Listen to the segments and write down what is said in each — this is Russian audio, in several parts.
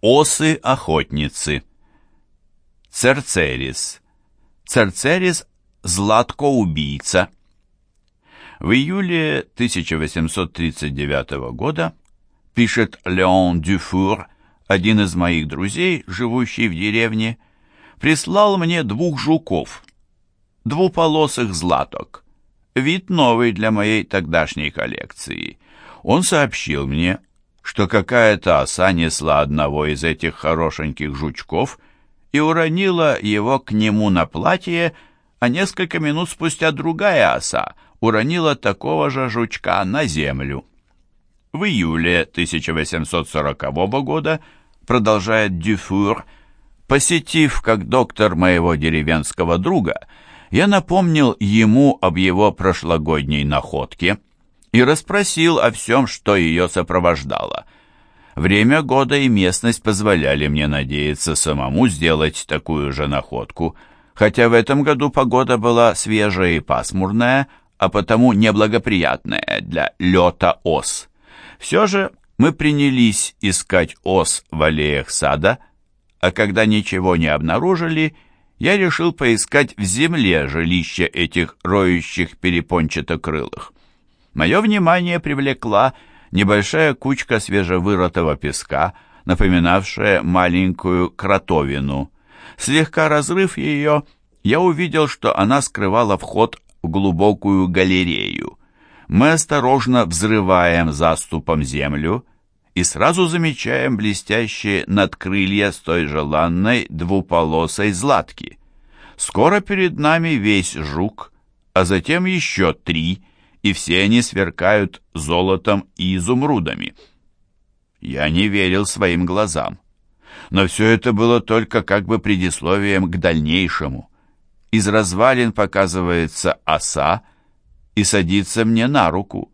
Осы-охотницы. Церцерис. Церцерис – златко-убийца. В июле 1839 года, пишет Леон Дюфур, один из моих друзей, живущий в деревне, прислал мне двух жуков, двуполосых златок. Вид новый для моей тогдашней коллекции. Он сообщил мне, что какая-то оса несла одного из этих хорошеньких жучков и уронила его к нему на платье, а несколько минут спустя другая оса уронила такого же жучка на землю. В июле 1840 года, продолжает Дюфур, посетив как доктор моего деревенского друга, я напомнил ему об его прошлогодней находке – и расспросил о всем, что ее сопровождало. Время года и местность позволяли мне надеяться самому сделать такую же находку, хотя в этом году погода была свежая и пасмурная, а потому неблагоприятная для лета ос. Все же мы принялись искать ос в аллеях сада, а когда ничего не обнаружили, я решил поискать в земле жилище этих роющих перепончатокрылых. Мое внимание привлекла небольшая кучка свежевырытого песка, напоминавшая маленькую кротовину. Слегка разрыв ее, я увидел, что она скрывала вход в глубокую галерею. Мы осторожно взрываем заступом землю и сразу замечаем блестящие надкрылья с той желанной двуполосой златки. Скоро перед нами весь жук, а затем еще три — и все они сверкают золотом и изумрудами. Я не верил своим глазам. Но все это было только как бы предисловием к дальнейшему. Из развалин показывается оса и садится мне на руку.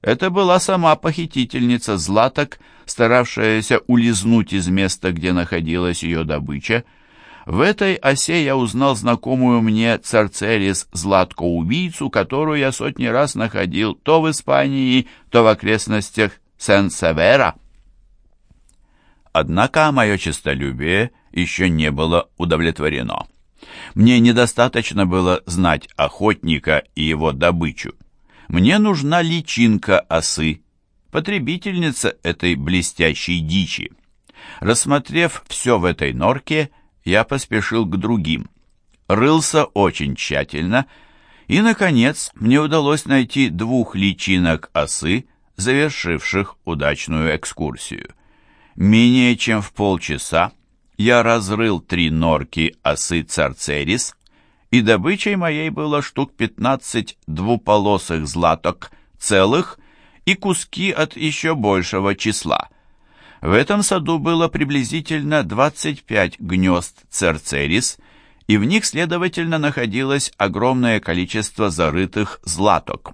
Это была сама похитительница златок, старавшаяся улизнуть из места, где находилась ее добыча, в этой осе я узнал знакомую мне Царцерис Златко-убийцу, которую я сотни раз находил то в Испании, то в окрестностях Сен-Севера. Однако мое честолюбие еще не было удовлетворено. Мне недостаточно было знать охотника и его добычу. Мне нужна личинка осы, потребительница этой блестящей дичи. Рассмотрев все в этой норке, я поспешил к другим. Рылся очень тщательно, и, наконец, мне удалось найти двух личинок осы, завершивших удачную экскурсию. Менее чем в полчаса я разрыл три норки осы царцерис, и добычей моей было штук 15 двуполосых златок целых и куски от еще большего числа – в этом саду было приблизительно 25 гнезд церцерис, и в них, следовательно, находилось огромное количество зарытых златок.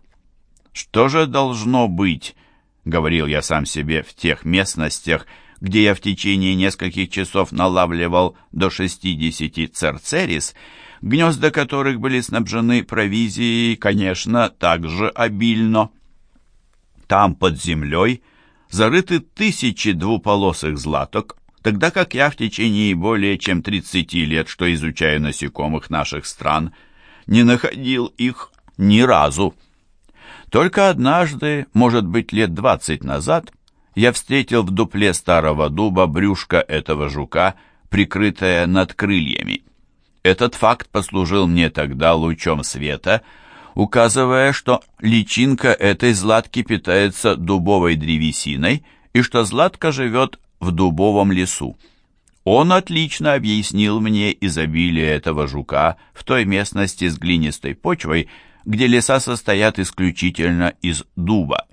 «Что же должно быть?» — говорил я сам себе в тех местностях, где я в течение нескольких часов налавливал до 60 церцерис, гнезда которых были снабжены провизией, конечно, также обильно. Там, под землей, — зарыты тысячи двуполосых златок, тогда как я в течение более чем 30 лет, что изучаю насекомых наших стран, не находил их ни разу. Только однажды, может быть, лет 20 назад, я встретил в дупле старого дуба брюшко этого жука, прикрытое над крыльями. Этот факт послужил мне тогда лучом света — указывая, что личинка этой златки питается дубовой древесиной и что златка живет в дубовом лесу. Он отлично объяснил мне изобилие этого жука в той местности с глинистой почвой, где леса состоят исключительно из дуба.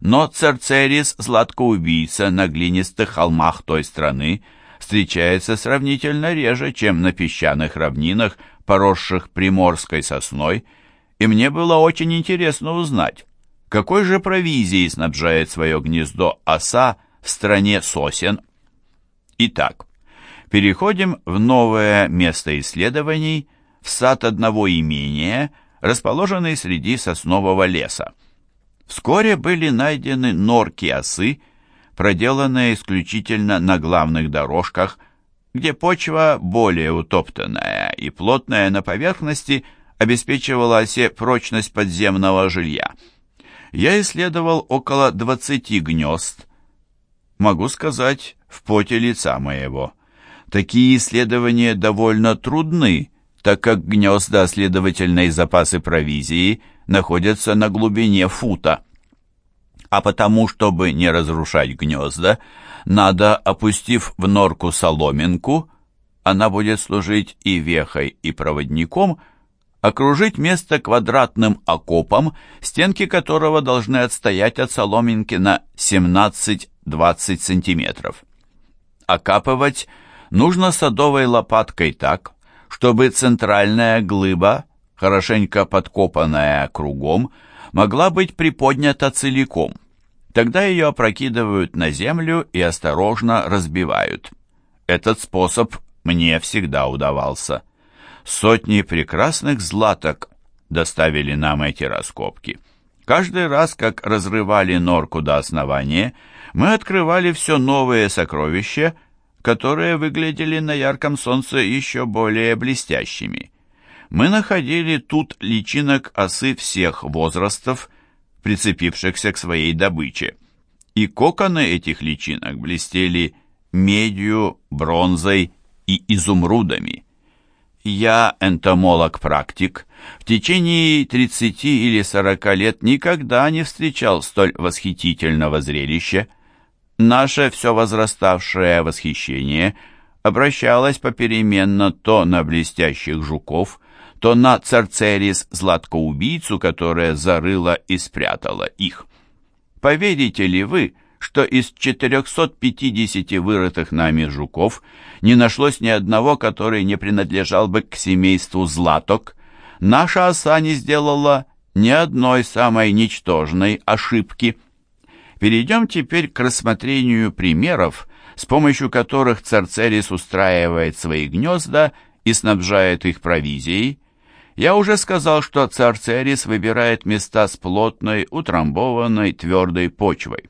Но церцерис, златкоубийца, на глинистых холмах той страны встречается сравнительно реже, чем на песчаных равнинах, поросших приморской сосной, и мне было очень интересно узнать, какой же провизией снабжает свое гнездо оса в стране сосен. Итак, переходим в новое место исследований, в сад одного имения, расположенный среди соснового леса. Вскоре были найдены норки осы, проделанные исключительно на главных дорожках, где почва более утоптанная и плотная на поверхности обеспечивала осе прочность подземного жилья. Я исследовал около 20 гнезд, могу сказать, в поте лица моего. Такие исследования довольно трудны, так как гнезда, следовательно, и запасы провизии находятся на глубине фута. А потому, чтобы не разрушать гнезда, надо, опустив в норку соломинку, она будет служить и вехой, и проводником, окружить место квадратным окопом, стенки которого должны отстоять от соломинки на 17-20 сантиметров. Окапывать нужно садовой лопаткой так, чтобы центральная глыба, хорошенько подкопанная кругом, могла быть приподнята целиком. Тогда ее опрокидывают на землю и осторожно разбивают. Этот способ мне всегда удавался. Сотни прекрасных златок доставили нам эти раскопки. Каждый раз, как разрывали норку до основания, мы открывали все новые сокровища которые выглядели на ярком солнце еще более блестящими. Мы находили тут личинок осы всех возрастов, прицепившихся к своей добыче. И коконы этих личинок блестели медью, бронзой и изумрудами. Я, энтомолог-практик, в течение 30 или 40 лет никогда не встречал столь восхитительного зрелища. Наше все возраставшее восхищение обращалось попеременно то на блестящих жуков, то на царцерис златкоубийцу, которая зарыла и спрятала их. Поверите ли вы, что из 450 вырытых нами жуков не нашлось ни одного, который не принадлежал бы к семейству златок? Наша оса не сделала ни одной самой ничтожной ошибки – Перейдем теперь к рассмотрению примеров, с помощью которых Церцерис устраивает свои гнезда и снабжает их провизией. Я уже сказал, что Церцерис выбирает места с плотной, утрамбованной, твердой почвой.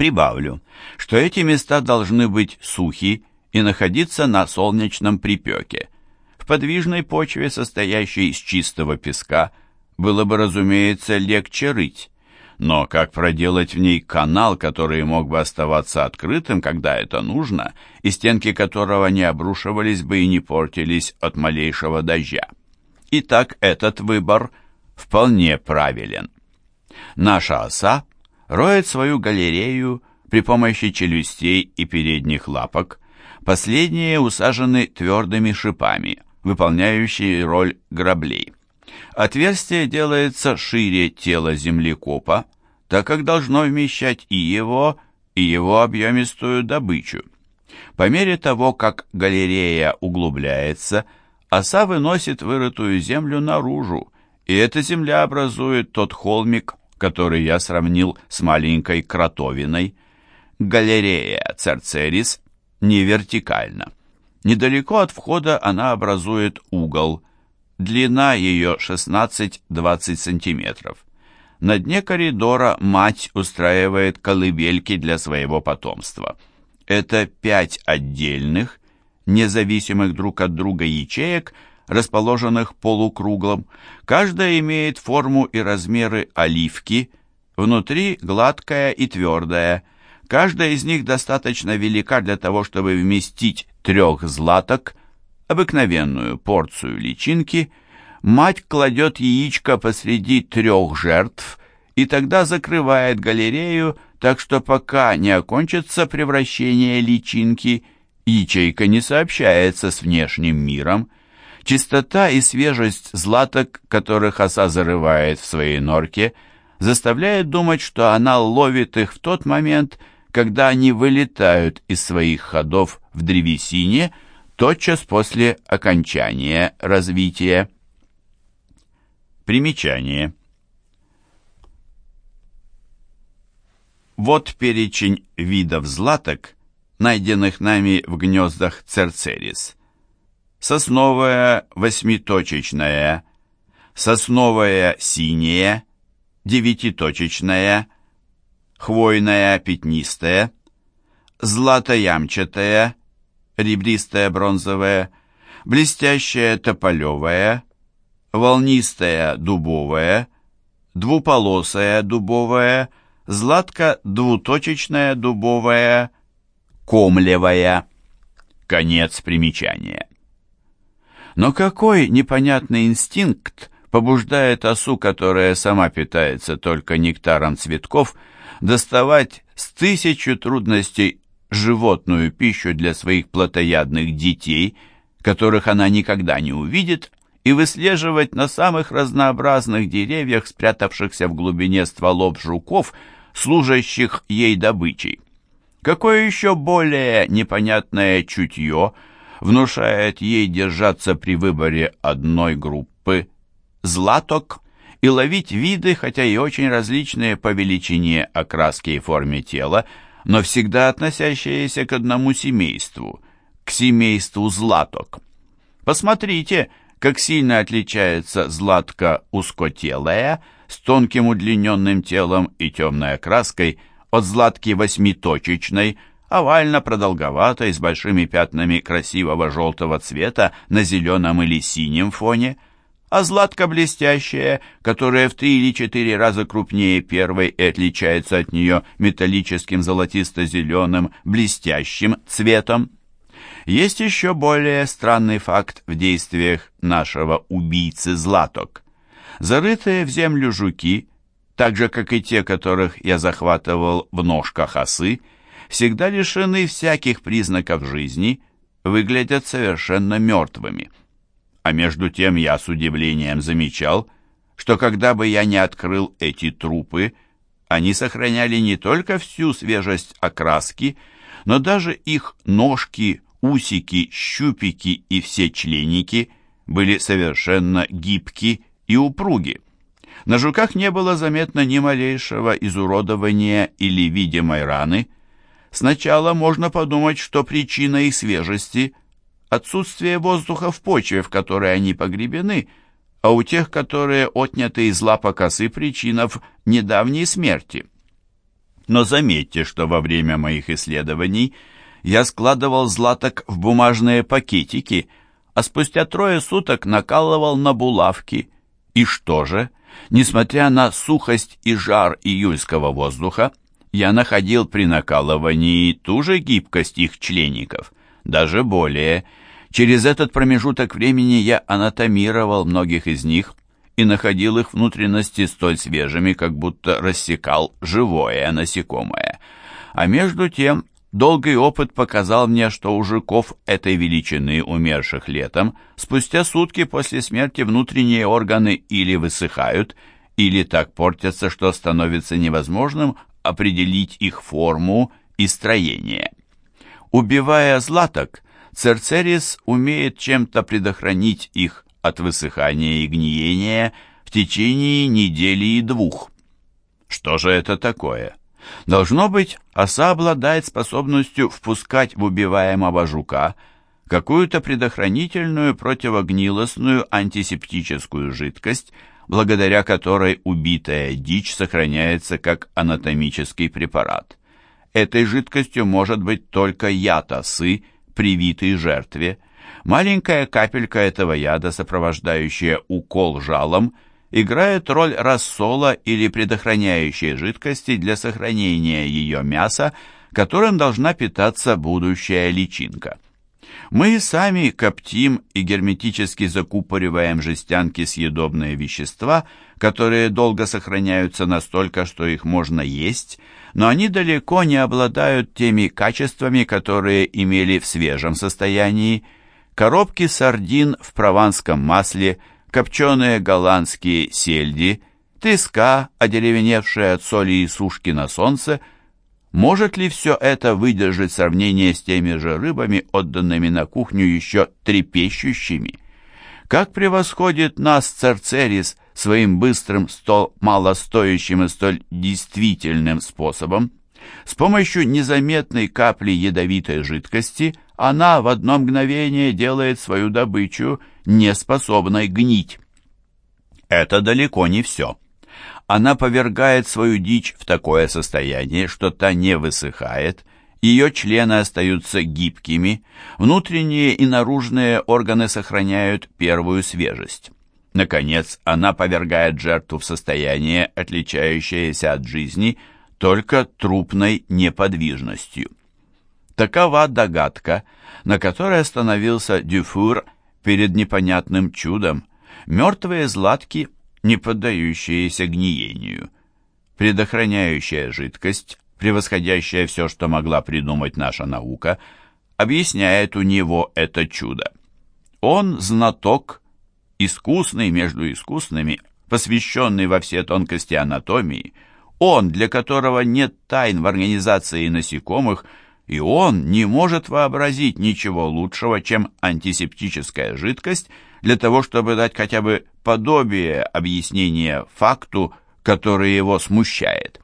Прибавлю, что эти места должны быть сухи и находиться на солнечном припеке. В подвижной почве, состоящей из чистого песка, было бы, разумеется, легче рыть, но как проделать в ней канал, который мог бы оставаться открытым, когда это нужно, и стенки которого не обрушивались бы и не портились от малейшего дождя? Итак, этот выбор вполне правилен. Наша оса роет свою галерею при помощи челюстей и передних лапок. Последние усажены твердыми шипами, выполняющие роль граблей. Отверстие делается шире тела землекопа, так как должно вмещать и его, и его объемистую добычу. По мере того, как галерея углубляется, оса выносит вырытую землю наружу, и эта земля образует тот холмик, который я сравнил с маленькой кротовиной. Галерея Церцерис не вертикальна. Недалеко от входа она образует угол – Длина ее 16-20 сантиметров. На дне коридора мать устраивает колыбельки для своего потомства. Это пять отдельных, независимых друг от друга ячеек, расположенных полукруглом. Каждая имеет форму и размеры оливки, внутри гладкая и твердая. Каждая из них достаточно велика для того, чтобы вместить трех златок, обыкновенную порцию личинки, мать кладет яичко посреди трех жертв и тогда закрывает галерею, так что пока не окончится превращение личинки, ячейка не сообщается с внешним миром. Чистота и свежесть златок, которых оса зарывает в своей норке, заставляет думать, что она ловит их в тот момент, когда они вылетают из своих ходов в древесине, тотчас после окончания развития. Примечание. Вот перечень видов златок, найденных нами в гнездах церцерис. Сосновая восьмиточечная, сосновая синяя, девятиточечная, хвойная пятнистая, златоямчатая, ребристая бронзовая, блестящая тополевая, волнистая дубовая, двуполосая дубовая, златко-двуточечная дубовая, комлевая. Конец примечания. Но какой непонятный инстинкт побуждает осу, которая сама питается только нектаром цветков, доставать с тысячу трудностей животную пищу для своих плотоядных детей, которых она никогда не увидит, и выслеживать на самых разнообразных деревьях, спрятавшихся в глубине стволов жуков, служащих ей добычей. Какое еще более непонятное чутье внушает ей держаться при выборе одной группы златок и ловить виды, хотя и очень различные по величине, окраске и форме тела, но всегда относящиеся к одному семейству, к семейству златок. Посмотрите, как сильно отличается златка узкотелая с тонким удлиненным телом и темной окраской от златки восьмиточечной, овально-продолговатой, с большими пятнами красивого желтого цвета на зеленом или синем фоне, а златка блестящая, которая в три или четыре раза крупнее первой и отличается от нее металлическим золотисто-зеленым блестящим цветом. Есть еще более странный факт в действиях нашего убийцы Златок. Зарытые в землю жуки, так же, как и те, которых я захватывал в ножках осы, всегда лишены всяких признаков жизни, выглядят совершенно мертвыми. А между тем я с удивлением замечал, что когда бы я не открыл эти трупы, они сохраняли не только всю свежесть окраски, но даже их ножки, усики, щупики и все членики были совершенно гибки и упруги. На жуках не было заметно ни малейшего изуродования или видимой раны. Сначала можно подумать, что причина их свежести – отсутствие воздуха в почве, в которой они погребены, а у тех, которые отняты из лапок осы, причина в недавней смерти. Но заметьте, что во время моих исследований – я складывал златок в бумажные пакетики, а спустя трое суток накалывал на булавки. И что же? Несмотря на сухость и жар июльского воздуха, я находил при накалывании ту же гибкость их члеников, даже более. Через этот промежуток времени я анатомировал многих из них и находил их внутренности столь свежими, как будто рассекал живое насекомое. А между тем Долгий опыт показал мне, что у жуков этой величины, умерших летом, спустя сутки после смерти внутренние органы или высыхают, или так портятся, что становится невозможным определить их форму и строение. Убивая златок, Церцерис умеет чем-то предохранить их от высыхания и гниения в течение недели и двух. Что же это такое? Должно быть, оса обладает способностью впускать в убиваемого жука какую-то предохранительную противогнилостную антисептическую жидкость, благодаря которой убитая дичь сохраняется как анатомический препарат. Этой жидкостью может быть только яд осы, привитый жертве. Маленькая капелька этого яда, сопровождающая укол жалом, играет роль рассола или предохраняющей жидкости для сохранения ее мяса, которым должна питаться будущая личинка. Мы сами коптим и герметически закупориваем жестянки съедобные вещества, которые долго сохраняются настолько, что их можно есть, но они далеко не обладают теми качествами, которые имели в свежем состоянии. Коробки сардин в прованском масле – копченые голландские сельди, треска, одеревеневшая от соли и сушки на солнце, может ли все это выдержать сравнение с теми же рыбами, отданными на кухню еще трепещущими? Как превосходит нас Церцерис своим быстрым, столь малостоящим и столь действительным способом? С помощью незаметной капли ядовитой жидкости она в одно мгновение делает свою добычу неспособной гнить. Это далеко не все. Она повергает свою дичь в такое состояние, что та не высыхает, ее члены остаются гибкими, внутренние и наружные органы сохраняют первую свежесть. Наконец, она повергает жертву в состояние, отличающееся от жизни только трупной неподвижностью. Такова догадка, на которой остановился Дюфур перед непонятным чудом. Мертвые златки, не поддающиеся гниению. Предохраняющая жидкость, превосходящая все, что могла придумать наша наука, объясняет у него это чудо. Он знаток, искусный между искусными, посвященный во все тонкости анатомии, он, для которого нет тайн в организации насекомых, и он не может вообразить ничего лучшего, чем антисептическая жидкость для того, чтобы дать хотя бы подобие объяснения факту, который его смущает.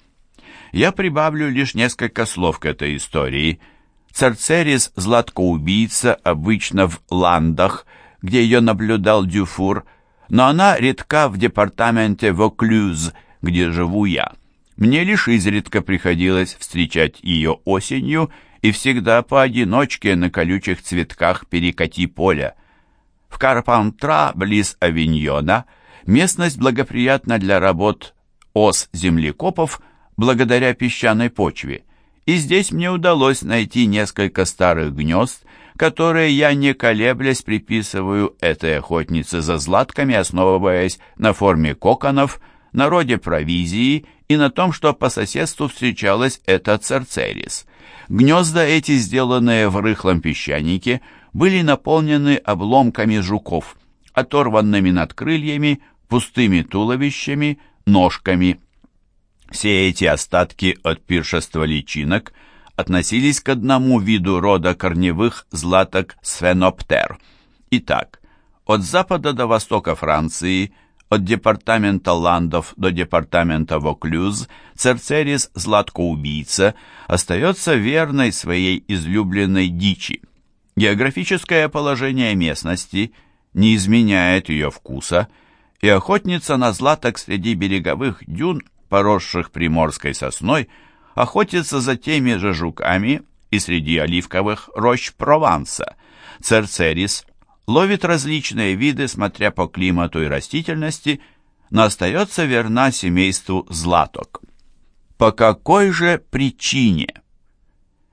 Я прибавлю лишь несколько слов к этой истории. Церцерис – златкоубийца, обычно в Ландах, где ее наблюдал Дюфур, но она редка в департаменте Воклюз, где живу я. Мне лишь изредка приходилось встречать ее осенью и всегда поодиночке на колючих цветках перекати поля. В Карпантра, близ Авиньона, местность благоприятна для работ ос землекопов благодаря песчаной почве, и здесь мне удалось найти несколько старых гнезд, которые я, не колеблясь, приписываю этой охотнице за златками, основываясь на форме коконов, народе провизии и на том, что по соседству встречалась эта церцерис – Гнезда эти, сделанные в рыхлом песчанике, были наполнены обломками жуков, оторванными над крыльями, пустыми туловищами, ножками. Все эти остатки от пиршества личинок относились к одному виду рода корневых златок сфеноптер. Итак, от запада до востока Франции – от департамента Ландов до департамента Воклюз Церцерис Златкоубийца остается верной своей излюбленной дичи. Географическое положение местности не изменяет ее вкуса, и охотница на златок среди береговых дюн, поросших приморской сосной, охотится за теми же жуками и среди оливковых рощ Прованса. Церцерис ловит различные виды, смотря по климату и растительности, но остается верна семейству златок. По какой же причине?